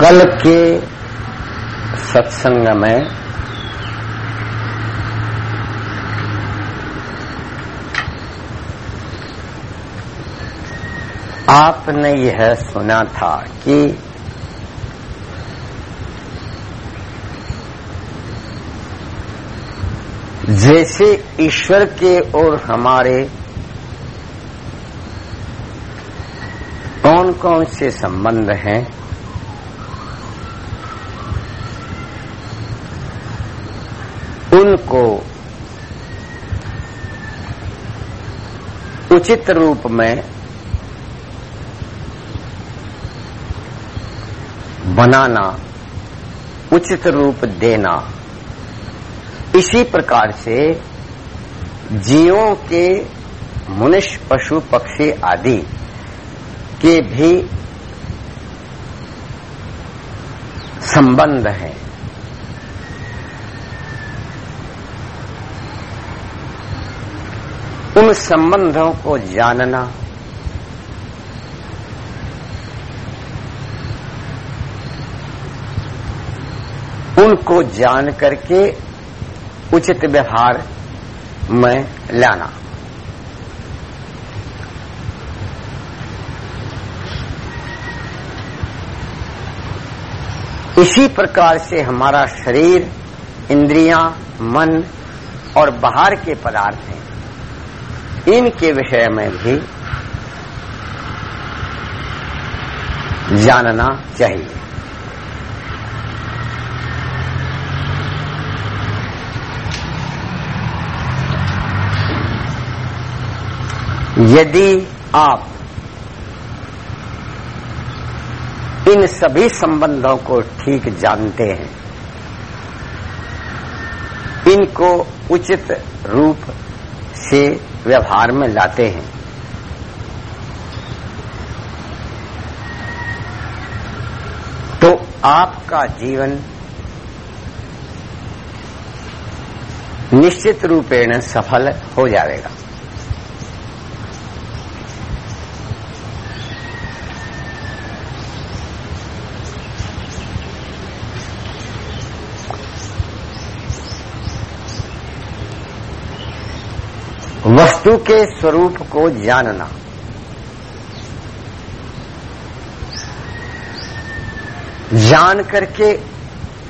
कल के सत्संग में आपने यह सुना था कि जैसे ईश्वर के और हमारे कौन से संबंध हैं। उनको उचित रूप में बनाना, उचित रूप देना, इसी प्रकार से जीवों के मनुष्य, पशु, पक्षी आदि के भी संबंध हैं। उन संबंधों को जानना, उनको जान करके उचित व्यवहार में लाना। इसी प्रकार से हमारा शरीर, इंद्रियाँ, मन और बाहर के पदार्थ हैं। इनके विषय में भी जानना चाहिए। यदि आप इन सभी संबंधों को ठीक जानते हैं। इनको उचित रूप से व्यवहार में लाते हैं। तो आपका जीवन निश्चित रूपेण सफल हो जाएगा। वस्तु के स्वरूप को जानना। जान करके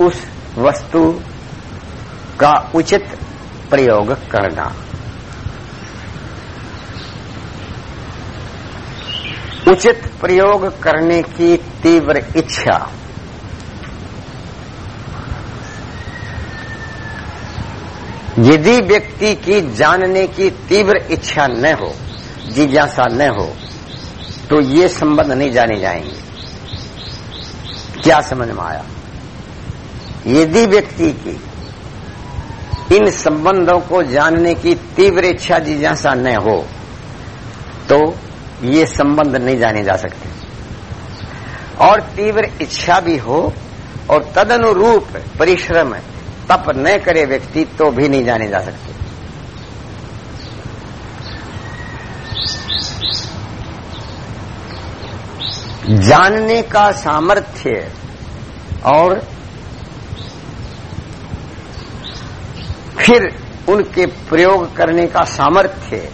उस वस्तु का उचित प्रयोग करना। उचित प्रयोग करने की तीव्र इच्छा। यदि व्यक्ति की जानने की तीव्र इच्छा न हो, जिज्ञासा न हो तो ये संबंध नहीं जाने जाएँगे। क्या समझ में आया? यदि व्यक्ति की इन संबंधों को जानने की तीव्र इच्छा, जिज्ञासा न हो तो ये संबंध नहीं जाने जा सकते। और तीव्र इच्छा भी हो, और तदनुरूप परिश्रम तप न करे व्यक्ति तो भी नहीं जाने जा सकते। जानने का सामर्थ्य और फिर उनके प्रयोग करने का सामर्थ्य,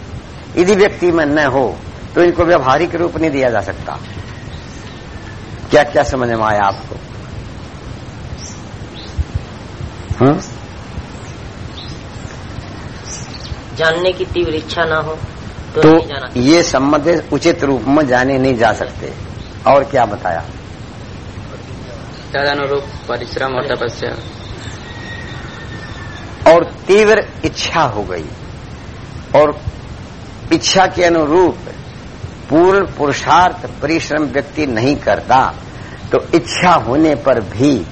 यदि व्यक्ति में न हो तो इनको व्यवहारिक रूप नहीं दिया जा सकता। क्या क्या समझ में आया आपको? हम्म? जानने की तीव्र इच्छा ना हो तो, तो नहीं जाना ये संबंध उचित रूप में जाने नहीं जा सकते। और क्या बताया? तदनुरूप परिश्रम और तपस्या। और तीव्र इच्छा हो गई। और इच्छा के अनुरूप पूर्ण पुरुषार्थ परिश्रम व्यक्ति नहीं करता तो इच्छा होने पर भी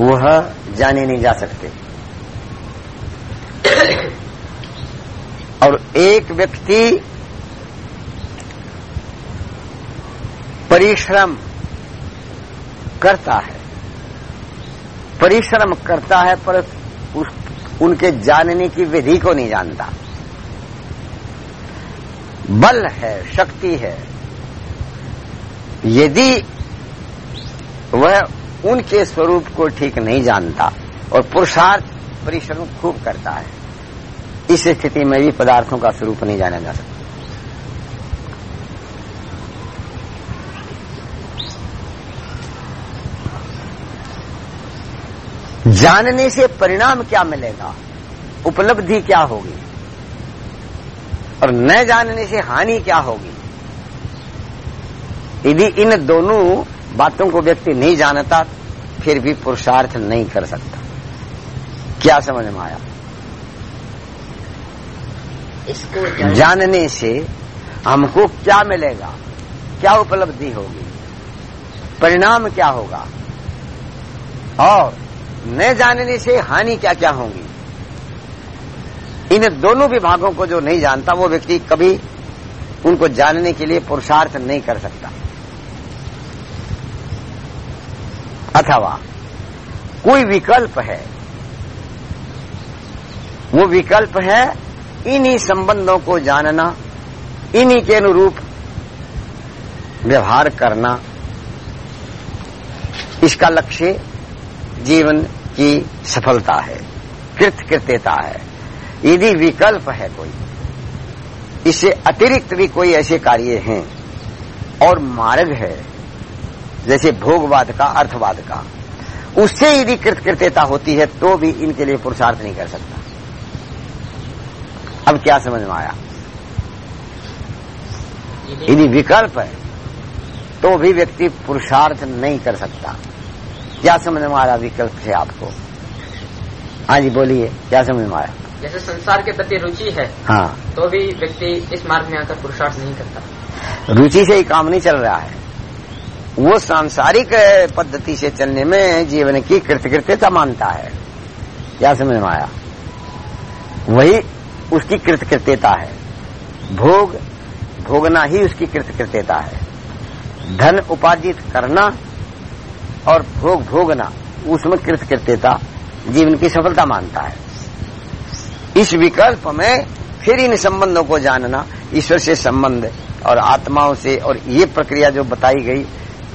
वह जाने नहीं जा सकते। और एक व्यक्ति परिश्रम करता है। परिश्रम करता है पर उस, उनके जानने की विधि को नहीं जानता। बल है शक्ति है। यदि वह उनके स्वरूप को ठीक नहीं जानता और पुरुषार्थ परिश्रम खूब करता है। इस स्थिति में भी पदार्थों का स्वरूप नहीं जाना जा सकता। जानने से परिणाम क्या मिलेगा? उपलब्धि क्या होगी? और न जानने से हानि क्या होगी? यदि इन दोनों बातों को व्यक्ति नहीं जानता फिर भी पुरुषार्थ नहीं कर सकता। क्या समझ में आया? इसको जानने से हमको क्या मिलेगा? क्या उपलब्धि होगी? परिणाम क्या होगा? और न जानने से हानि क्या क्या होंगी? इन दोनों विभागों को जो नहीं जानता वो व्यक्ति कभी उनको जानने के लिए पुरुषार्थ नहीं कर सकता। अथवा कोई विकल्प है, वो विकल्प है इन्हीं संबंधों को जानना, इन्हीं के अनुरूप व्यवहार करना। इसका लक्ष्य जीवन की सफलता है, कृतकृत्यता है। यदि विकल्प है कोई, इससे अतिरिक्त भी कोई ऐसे कार्य हैं और मार्ग है जैसे भोगवाद का अर्थवाद का। उससे यदि कृतकृत्यता होती है तो भी इनके लिए पुरुषार्थ नहीं कर सकता। अब क्या समझ में आया? यदि विकल्प है तो भी व्यक्ति पुरुषार्थ नहीं कर सकता। क्या समझ में आ रहा विकल्प से आपको? हाँ जी बोलिए क्या समझ में आया? जैसे संसार के प्रति रुचि है हाँ। तो भी व्यक्ति इस मार्ग में आकर पुरुषार्थ नहीं करता। रुचि से ही काम नहीं चल रहा है। वो सांसारिक पद्धति से चलने में जीवन की कृतकृत्यता मानता है। क्या समझ में आया? वही उसकी कृतकृत्यता है। भोग, भोगना ही उसकी कृतकृत्यता है। धन उपार्जित करना और भोग भोगना, उसमें कृतकृत्यता जीवन की सफलता मानता है। इस विकल्प में फिर इन संबंधों को जानना, ईश्वर से संबंध और आत्माओं से और ये प्रक्रिया जो बताई गई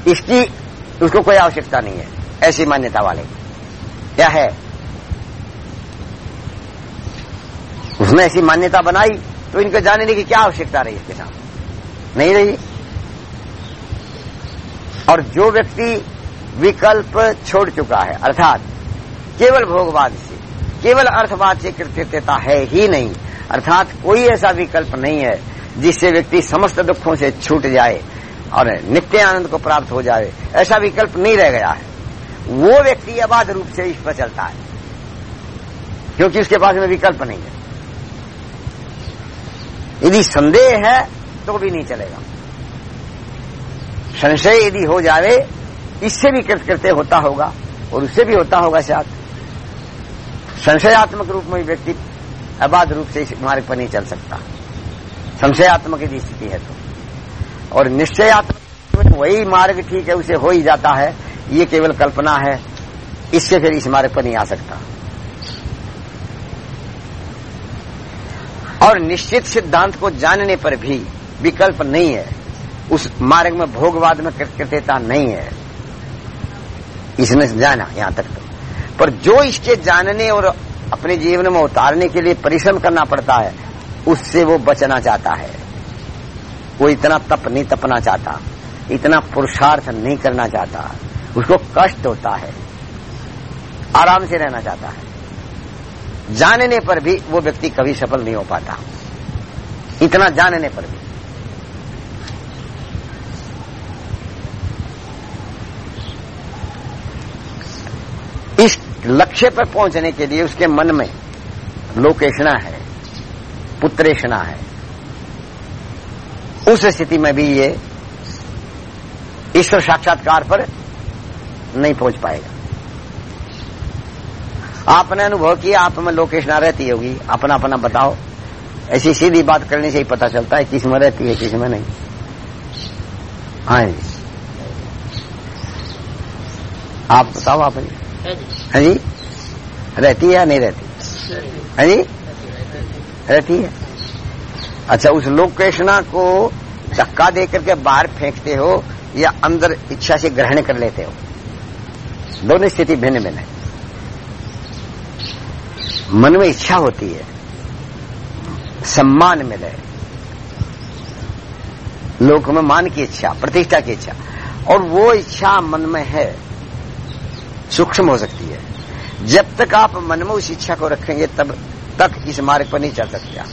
इसकी, उसको कोई आवश्यकता नहीं है, ऐसी मान्यता वाले। क्या है? उसने ऐसी मान्यता बनाई तो इनको जानने की क्या आवश्यकता रही इसके साथ? नहीं रही। और जो व्यक्ति विकल्प छोड़ चुका है, अर्थात केवल भोगवाद से, केवल अर्थवाद से कृतज्ञता है ही नहीं, अर्थात कोई ऐसा विकल्प नहीं है जिससे व्यक्ति समस्त दुखों से छूट जाए। और नित्य आनंद को प्राप्त हो जाए, ऐसा विकल्प नहीं रह गया है। वो व्यक्ति अबाध रूप से इस पर चलता है, क्योंकि उसके पास में विकल्प नहीं है। यदि संदेह है तो भी नहीं चलेगा। संशय यदि हो जावे इससे भी कृतकृत्य होता होगा, और उससे भी होता होगा शायद संशयात्मक रूप में व्यक्ति अबाध रूप से इस मार्ग पर नहीं चल सकता। संशयात्मक यदि स्थिति है तो। और निश्चयात्मक वही मार्ग ठीक है, उसे हो ही जाता है। ये केवल कल्पना है। इससे फिर इस मार्ग पर नहीं आ सकता। और निश्चित सिद्धांत को जानने पर भी विकल्प नहीं है। उस मार्ग में भोगवाद में कृत्यता नहीं है। इसने जाना यहाँ तक। तो पर जो इसके जानने और अपने जीवन में उतारने के लिए परिश्रम करना पड़ता है, उससे वो बचना चाहता है। वो इतना तप नहीं तपना चाहता, इतना पुरुषार्थ नहीं करना चाहता। उसको कष्ट होता है, आराम से रहना चाहता है। जानने पर भी वो व्यक्ति कभी सफल नहीं हो पाता। इतना जानने पर भी। इस लक्ष्य पर पहुँचने के लिए उसके मन में लोकेशना है, पुत्रेशना है। उस स्थिति में भी ये ईश्वर साक्षात्कार पर नहीं पहुँच पाएगा। आपने अनुभव किया आप में लोकेशना रहती होगी। अपना अपना बताओ। ऐसी सीधी बात करने से ही पता चलता है किसमें रहती है किसमें नहीं। हाँ जी। आप बताओ आप जी। है जी। हाँ जी। रहती है या नहीं रहती? हाँ जी। रहती है। अच्छा उस लोकेशना को धक्का दे करके बाहर फेंकते हो या अंदर इच्छा से ग्रहण कर लेते हो? दोनों स्थिति भिन्न भिन्न है। मन में इच्छा होती है, सम्मान मिले। लोक में मान की इच्छा, प्रतिष्ठा की इच्छा, और वो इच्छा मन में है, सूक्ष्म हो सकती है। जब तक आप मन में उस इच्छा को रखेंगे, तब तक इस मार्ग पर नहीं चल सकते आप।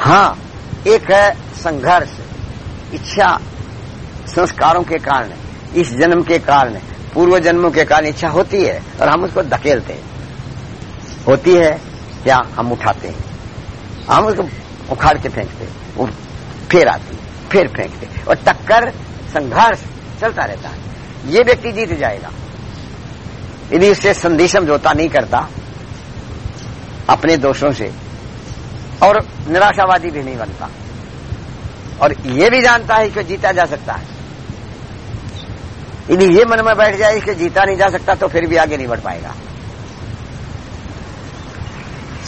हाँ एक है संघर्ष, इच्छा संस्कारों के कारण, इस जन्म के कारण, पूर्व जन्मों के कारण इच्छा होती है और हम उसको धकेलते हैं। होती है क्या हम उठाते हैं। हम उसको उखाड़ के फेंकते वो फिर आती है, फिर फेंकते और टक्कर, संघर्ष चलता रहता है। ये व्यक्ति जीत जाएगा। यदि उससे संदेश समझौता नहीं करता, अपने दोषों से और निराशावादी भी नहीं बनता। और ये भी जानता है कि जीता जा सकता है। यदि ये मन में बैठ जाए कि जीता नहीं जा सकता तो फिर भी आगे नहीं बढ़ पाएगा।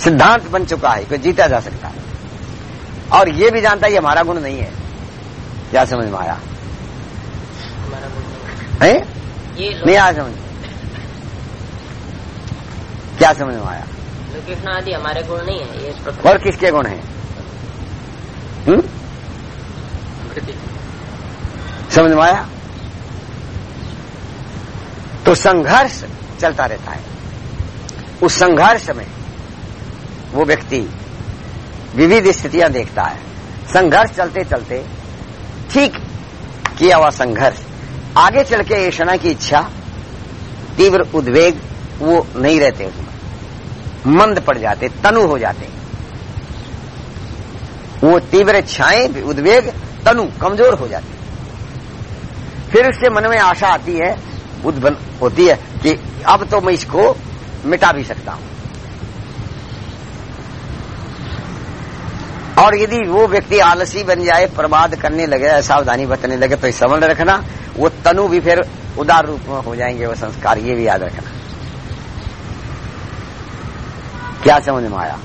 सिद्धांत बन चुका है कि जीता जा सकता है। और ये भी जानता है ये हमारा गुण नहीं है। क्या समझ में आया? है। नहीं आया समझ क्या समझ में आया? लोकेशना आदि हमारे गुण नहीं है ये इस प्रकार। और किसके गुण हैं? हम्म? समझ में आया? तो संघर्ष चलता रहता है। उस संघर्ष में वो व्यक्ति विविध स्थितियाँ देखता है। संघर्ष चलते चलते ठीक किया हुआ संघर्ष। आगे चल के ऐसा की इच्छा तीव्र उद्वेग वो नहीं रहते मंद पड़ जाते, तनु हो जाते। वो तीव्र इच्छाएँ उद्वेग, तनु कमज़ोर हो जाते। फिर उसके मन में आशा आती है बन, होती है कि अब तो मैं इसको मिटा भी सकता हूँ। और यदि वो व्यक्ति आलसी बन जाए, प्रमाद करने लगे सावधानी बरतने लगे तो समझ रखना, वो तनु भी फिर उदार रूप में हो जाएँगे, वो संस्कार, ये भी याद रखना। क्या समझ में आया?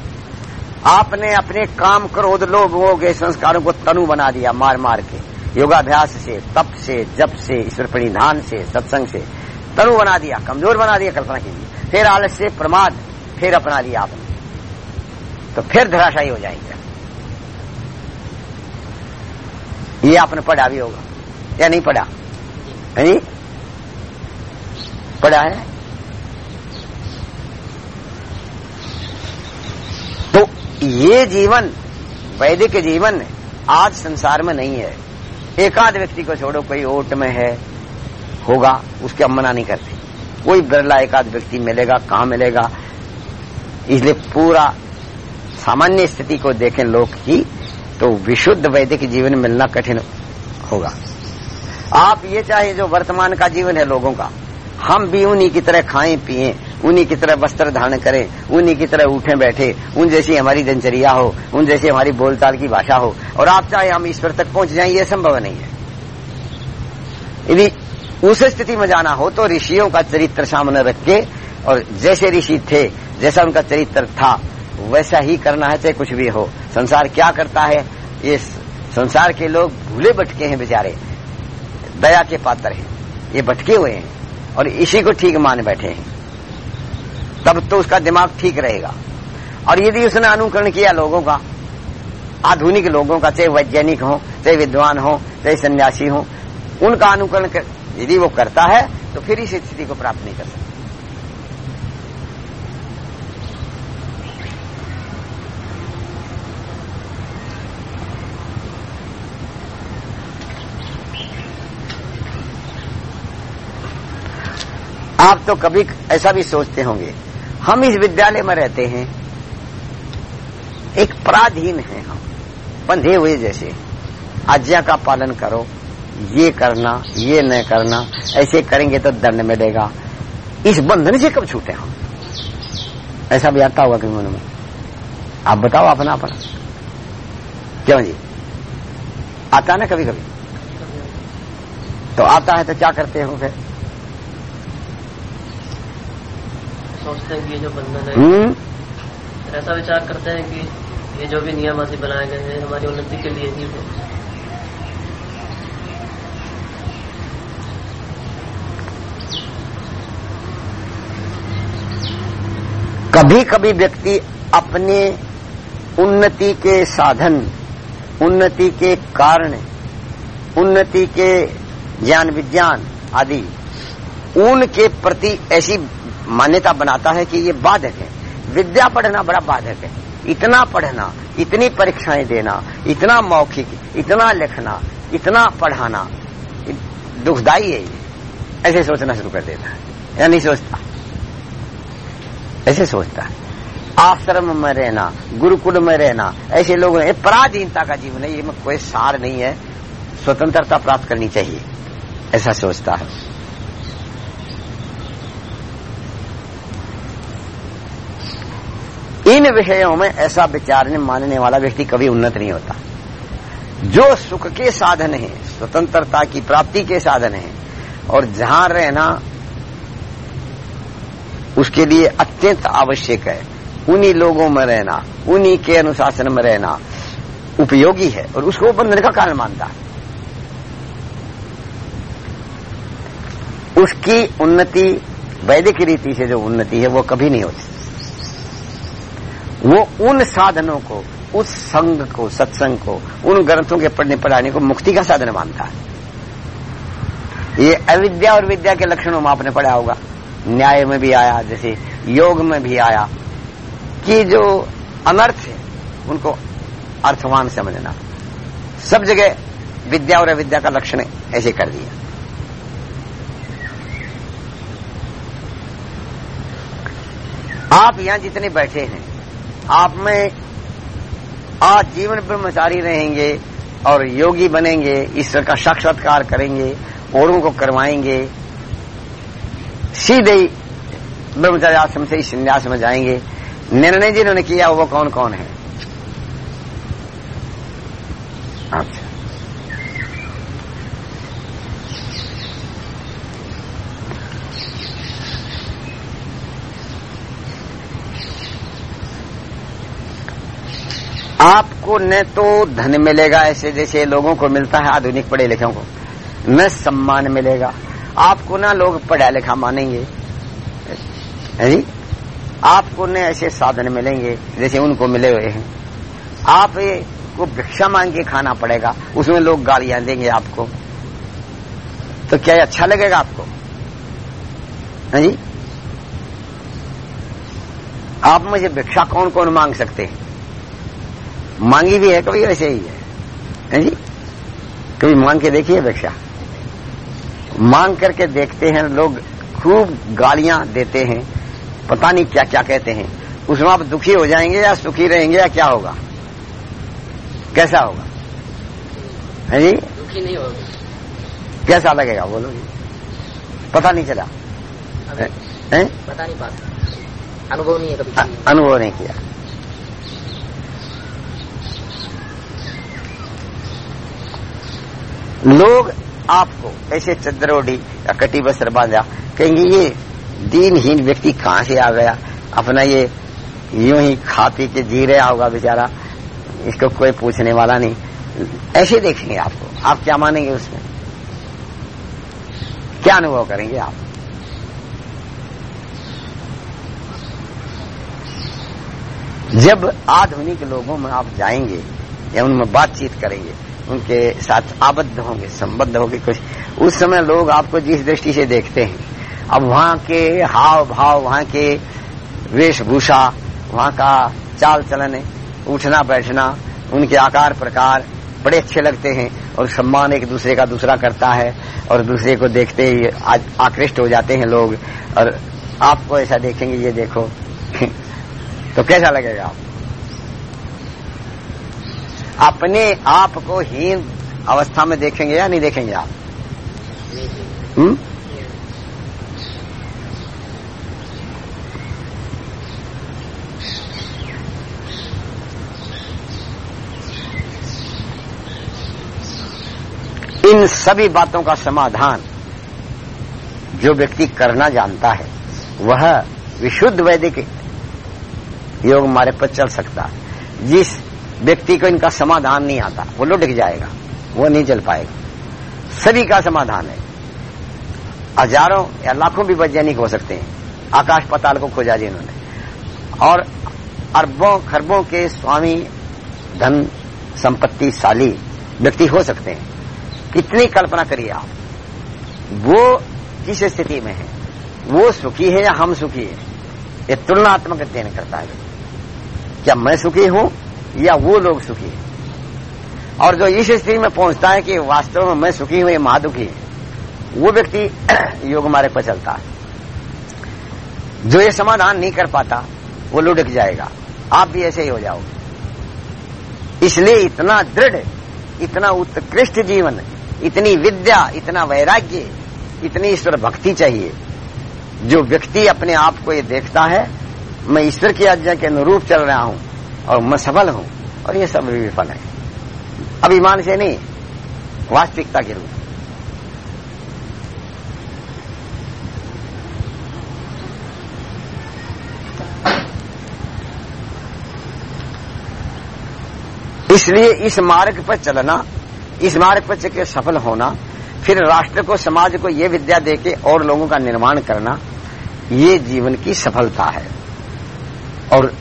आपने अपने काम क्रोध लोभ वो के संस्कारों को तनु बना दिया मार मार के। योगाभ्यास से तप से जप से ईश्वर परिधान से सत्संग से। तनु बना दिया कमज़ोर बना दिया कल्पना कीजिए। फिर आलस से प्रमाद फिर अपना लिया आपने। तो फिर धराशायी हो जाएँगे। ये आपने पढ़ा भी होगा। या नहीं पढ़ा? है पढ़ा है तो ये जीवन वैदिक जीवन आज संसार में नहीं है। एकाध व्यक्ति को छोड़ो, कोई ओट में है, होगा, उसके हम मना नहीं करते। कोई बिरला एकाध व्यक्ति मिलेगा, कहाँ मिलेगा? इसलिए पूरा सामान्य स्थिति को देखें लोग की तो विशुद्ध वैदिक जीवन मिलना कठिन होगा। आप ये चाहे जो वर्तमान का जीवन है लोगों का, हम भी उन्हीं की तरह खाएँ, पिए। उन्हीं की तरह वस्त्र धारण करें, उन्हीं की तरह उठे बैठे, उन जैसी हमारी दिनचर्या हो, उन जैसी हमारी बोलताल की भाषा हो, और आप चाहे हम ईश्वर तक पहुँच जाए, ये संभव नहीं है। यदि उस स्थिति में जाना हो तो ऋषियों का चरित्र सामने रख के, और जैसे ऋषि थे, जैसा उनका चरित्र था, वैसा ही करना है, चाहे कुछ भी हो। संसार क्या करता है, ये संसार के लोग भूले भटके हैं बेचारे। दया के पात्र हैं। ये भटके हुए हैं, और इसी को ठीक मान बैठे हैं। तब तो उसका दिमाग ठीक रहेगा। और यदि उसने अनुकरण किया लोगों का आधुनिक लोगों का चाहे वैज्ञानिक हो चाहे विद्वान हो चाहे सन्यासी हो उनका अनुकरण कर, यदि वो करता है तो फिर इस स्थिति को प्राप्त नहीं कर सकता। आप तो कभी ऐसा भी सोचते होंगे हम इस विद्यालय में रहते हैं। एक पराधीन है हम, बंधे हुए जैसे। आज्ञा का पालन करो, ये करना, ये न करना, ऐसे करेंगे तो दंड मिलेगा। इस बंधन से कब छूटे हम? ऐसा भी आता होगा कि मन में। आप बताओ अपना अपना क्यों जी? आता ना कभी कभी तो आता है तो क्या करते हो फिर? सोचते हैं कि ये जो बंधन है हम्म। ऐसा विचार करते हैं कि ये जो भी नियम आदि बनाए गए हैं हमारी उन्नति के लिए ही है। कभी कभी व्यक्ति अपने उन्नति के साधन उन्नति के कारण उन्नति के ज्ञान विज्ञान आदि उनके प्रति ऐसी मान्यता बनाता है कि ये बाधक है। विद्या पढ़ना बड़ा बाधक है। इतना पढ़ना, इतनी परीक्षाएँ देना, इतना मौखिक, इतना लिखना, इतना पढ़ाना, दुखदाई है ये। ऐसे सोचना शुरू कर देता है। या नहीं सोचता? ऐसे सोचता है। आश्रम में रहना, गुरुकुल में रहना, ऐसे लोग हैं पराधीनता का जीवन है, ये में कोई सार नहीं है। स्वतंत्रता प्राप्त करनी चाहिए। ऐसा सोचता है। इन विषयों में ऐसा विचारने मानने वाला व्यक्ति कभी उन्नत नहीं होता। जो सुख के साधन है, स्वतंत्रता की प्राप्ति के साधन है, और जहाँ रहना उसके लिए अत्यंत आवश्यक है, उन्हीं लोगों में रहना, उन्हीं के अनुशासन में रहना उपयोगी है, और उसको बंधन का कारण मानता है। उसकी उन्नति वैदिक रीति से जो उन्नति है, वो कभी नहीं होती। वो उन साधनों को, उस संघ को, सत्संग को, उन ग्रंथों के पढ़ने, पढ़ाने को मुक्ति का साधन मानता है। ये अविद्या और विद्या के लक्षणों में आपने पढ़ा होगा। न्याय में भी आया, जैसे योग में भी आया, कि जो अनर्थ है, उनको अर्थवान समझना। सब जगह विद्या और अविद्या का लक्षण ऐसे कर दिया। आप यहाँ जितने बैठे हैं आप में आज जीवन ब्रह्मचारी रहेंगे और योगी बनेंगे, ईश्वर का साक्षात्कार करेंगे, औरों को करवाएँगे। सीधे ब्रह्मचारी आश्रम से इस संन्यास में जाएँगे। निर्णय जिन्होंने किया वो कौन कौन है अच्छा आपको न तो धन मिलेगा, ऐसे जैसे लोगों को मिलता है, आधुनिक पढ़े लिखों को। न सम्मान मिलेगा। आपको ना लोग पढ़ा लिखा मानेंगे। जी? आपको न ऐसे साधन मिलेंगे, जैसे उनको मिले हुए हैं। आप को भिक्षा मांग के खाना पड़ेगा, उसमें लोग गालियाँ देंगे आपको। तो क्या अच्छा लगेगा आपको? जी? आप मुझे भिक्षा कौन कौन मांग सकते हैं? मांगी भी है कभी वैसे ही है, है जी? कभी मांग के देखिए भिक्षा मांग करके देखते हैं लोग खूब गालियाँ देते हैं पता नहीं क्या क्या कहते हैं। उसमें आप दुखी हो जाएँगे या सुखी रहेंगे या क्या होगा? कैसा होगा? है जी? दुखी नहीं होगा। कैसा लगेगा? बोलो जी। पता नहीं चला। है? बता नहीं पाता अनुभव नहीं है कभी। अनुभव नहीं किया। लोग आपको ऐसे चद्दर ओढ़ी या कटी बसर बांधा, कहेंगे, ये दीनहीन व्यक्ति कहाँ से आ गया? अपना ये यूँ ही खा पी के जी रहा होगा बेचारा, इसको कोई पूछने वाला नहीं। ऐसे देखेंगे आपको। आप क्या मानेंगे उसमें? क्या अनुभव करेंगे आप? जब आधुनिक लोगों में आप जाएँगे या उनमें बातचीत करेंगे उनके साथ आबद्ध होंगे, संबद्ध होंगे कुछ। उस समय लोग आपको जिस दृष्टि से देखते हैं, अब वहाँ के हाव भाव वहाँ के वेशभूषा, वहाँ का चाल चलन उठना, बैठना, उनके आकार प्रकार बड़े अच्छे लगते हैं और सम्मान एक दूसरे का दूसरा करता है और दूसरे को देखते ही आकृष्ट हो जाते हैं लोग। और आपको ऐसा देखेंगे, ये देखो। तो कैसा लगेगा आप अपने आप को हीन अवस्था में देखेंगे या नहीं देखेंगे आप हुँ? इन सभी बातों का समाधान जो व्यक्ति करना जानता है, वह विशुद्ध वैदिक योग हमारे पर चल सकता है जिस व्यक्ति को इनका समाधान नहीं आता। वो लुढ़क जाएगा। वो नहीं चल पाएगा। सभी का समाधान है। हज़ारों या लाखों भी वैज्ञानिक हो सकते हैं। आकाश पताल को खोजा जी इन्होंने। और अरबों, खरबों के स्वामी धन संपत्तिशाली व्यक्ति हो सकते हैं। कितनी कल्पना करिए आप। वो किस स्थिति में है, वो सुखी है या हम सुखी है, ये तुलनात्मक अध्ययन करता है। क्या मैं सुखी हूँ? या वो लोग सुखी। और जो इस स्थिति में पहुँचता है कि वास्तव में मैं सुखी हूँ, या महादुखी है। वो व्यक्ति योग मार्ग पर चलता है। जो ये समाधान नहीं कर पाता, वो लुढ़क जाएगा। आप भी ऐसे ही हो जाओगे इसलिए इतना दृढ़, इतना उत्कृष्ट जीवन, इतनी विद्या, इतना वैराग्य, इतनी ईश्वर भक्ति चाहिए। जो व्यक्ति अपने आप को ये देखता है, मैं ईश्वर की आज्ञा के अनुरूप चल रहा हूँ। और मैं सफल हूँ। और ये सब भी विफल है। अभिमान से नहीं, वास्तविकता के रूप इसलिए इस मार्ग पर चलना, इस मार्ग पर चल के सफल होना, फिर राष्ट्र को, समाज को ये विद्या देके और लोगों का निर्माण करना, ये जीवन की सफलता है। और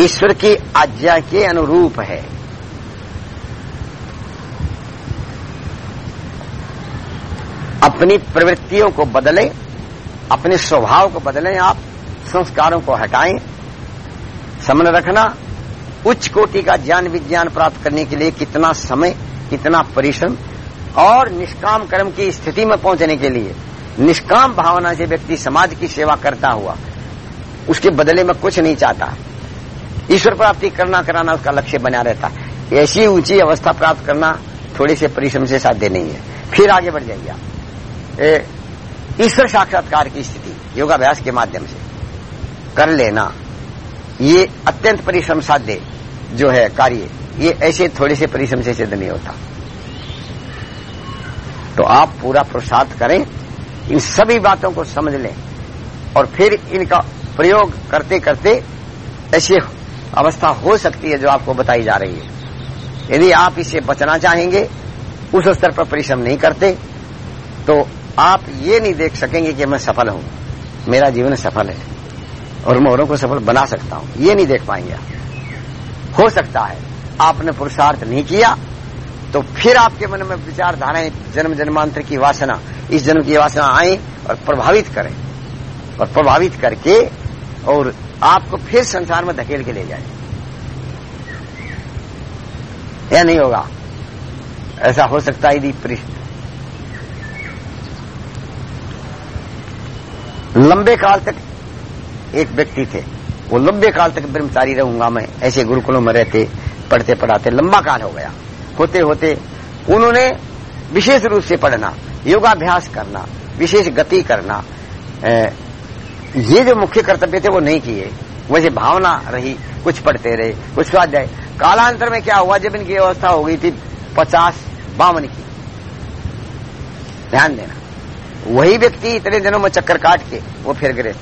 ईश्वर की आज्ञा के अनुरूप है। अपनी प्रवृत्तियों को बदलें, अपने स्वभाव को बदलें आप, संस्कारों को हटाएँ। समन रखना, उच्च कोटि का ज्ञान विज्ञान प्राप्त करने के लिए कितना समय, कितना परिश्रम और निष्काम कर्म की स्थिति में पहुँचने के लिए। निष्काम भावना से व्यक्ति समाज की सेवा करता हुआ, उसके बदले में कुछ नहीं चाहता। ईश्वर प्राप्ति करना कराना उसका लक्ष्य बना रहता। है ऐसी ऊँची अवस्था प्राप्त करना थोड़े से परिश्रम से साध्य नहीं है। फिर आगे बढ़ जाइए आप। ईश्वर साक्षात्कार की स्थिति, योगाभ्यास के माध्यम से। कर लेना। ये अत्यंत परिश्रम साध्य जो है कार्य, ये ऐसे थोड़े से परिश्रम से सिद्ध नहीं होता। तो आप पूरा पुरुषार्थ करें, इन सभी बातों को समझ लें और फिर इनका प्रयोग करते करते ऐसी अवस्था हो सकती है जो आपको बताई जा रही है। यदि आप इससे बचना चाहेंगे, उस स्तर पर परिश्रम नहीं करते तो आप ये नहीं देख सकेंगे कि मैं सफल हूँ। मेरा जीवन सफल है और मैं औरों को सफल बना सकता हूँ। ये नहीं देख पाएँगे हो सकता है आपने पुरुषार्थ नहीं किया तो फिर आपके मन में विचारधाराएँ, जन्म जन्मांतर की वासना, इस जन्म की वासना आए और प्रभावित करें। और प्रभावित करके और आपको फिर संसार में धकेल के ले जाए। या नहीं होगा। ऐसा हो सकता है यदि लंबे काल तक एक व्यक्ति थे। वो लंबे काल तक ब्रह्मचारी रहूँगा मैं। ऐसे गुरुकुलों में रहते, पढ़ते, पढ़ाते लंबा काल हो गया। होते होते उन्होंने विशेष रूप से पढ़ना, योगाभ्यास करना, विशेष गति करना ये जो मुख्य कर्तव्य थे, वो नहीं किए। वैसे भावना रही, कुछ पढ़ते रहे। कुछ स्वाध्याय कालांतर में क्या हुआ, जब इनकी अवस्था हो गई थी, पचास बावन की। ध्यान देना। वही व्यक्ति इतने दिनों में चक्कर काट के, वो फिर गिरे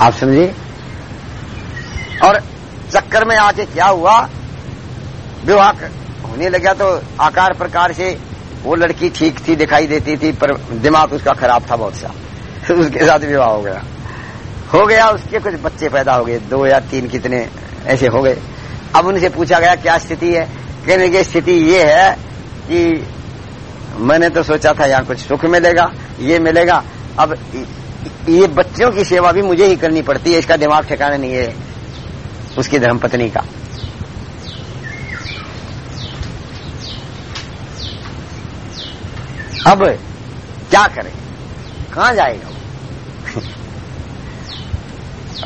आप समझे और चक्कर में आके क्या हुआ? विवाह होने लगा तो आकार प्रकार से वो लड़की ठीक थी, दिखाई देती थी, पर दिमाग उसका खराब था बहुत सा। उसके साथ विवाह हो गया। हो गया, उसके कुछ बच्चे पैदा हो गए। दो या तीन कितने ऐसे हो गए। अब उनसे पूछा गया, क्या स्थिति है? कहने की स्थिति ये है कि मैंने तो सोचा था यहाँ कुछ सुख मिलेगा, ये मिलेगा। अब ये बच्चों की सेवा भी मुझे ही करनी पड़ती है, इसका दिमाग ठिकाना नहीं है उसकी धर्मपत्नी का। अब क्या करें? कहाँ जाएगा वो?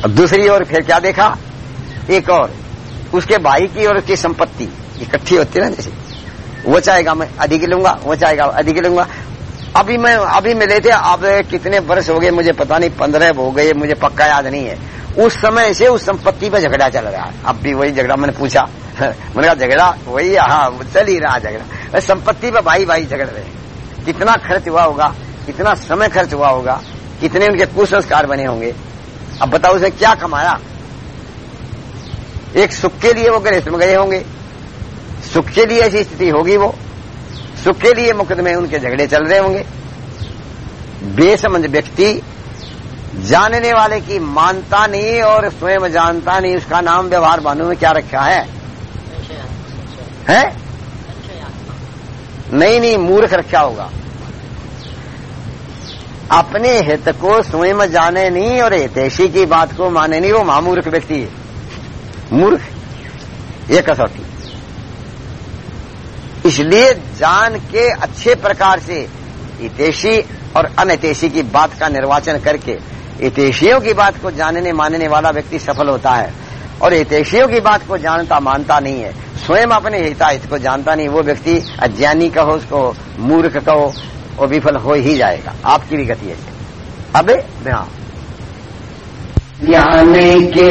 अब दूसरी ओर फिर क्या देखा? एक और। उसके भाई की और उसकी संपत्ति इकट्ठी होती है ना जैसे। वो चाहेगा मैं अधिक लूँगा, वो चाहेगा अधिक लूँगा। अभी मैं, अभी मिले थे, अब कितने वर्ष हो गए, मुझे पता नहीं, पंद्रह हो गए, मुझे पक्का याद नहीं है। उस समय से उस संपत्ति पर झगड़ा चल रहा है। अब भी वही झगड़ा मैंने पूछा। मैंने कहा, झगड़ा? वही हाँ चल ही रहा झगड़ा। संपत्ति पर भाई भाई झगड़ रहे कितना खर्च हुआ होगा कितना समय खर्च हुआ होगा कितने उनके कुसंस्कार बने होंगे। अब बताओ उसे क्या कमाया? एक सुख के लिए वो गृहस्थ में गए होंगे। सुख के लिए ऐसी स्थिति होगी वो। सुख के लिए मुकदमे उनके झगड़े चल रहे होंगे। बेसमझ व्यक्ति जानने वाले की मानता नहीं और स्वयं जानता नहीं उसका नाम व्यवहार भानु में क्या रखा है? है? नहीं नहीं मूर्ख रखा होगा। अपने हित को स्वयं जाने नहीं और हितैषी की बात को माने नहीं, वो महामूर्ख व्यक्ति है। मूर्ख, ये कसौटी। इसलिए जान के अच्छे प्रकार से हितेशी और अनहितेशी की बात का निर्वाचन करके हितेशियों की बात को जानने मानने वाला व्यक्ति सफल होता है और हितेशियों की बात को जानता मानता नहीं है। स्वयं अपने हिताहित को जानता नहीं, वो व्यक्ति अज्ञानी कहो, उसको मूर्ख कहो, वो विफल हो ही जाएगा। आपकी भी गति है। अब हाँ। ज्ञान के